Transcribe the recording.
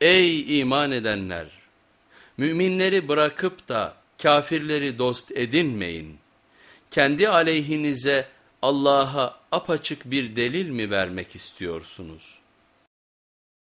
Ey iman edenler! Müminleri bırakıp da kafirleri dost edinmeyin. Kendi aleyhinize Allah'a apaçık bir delil mi vermek istiyorsunuz?''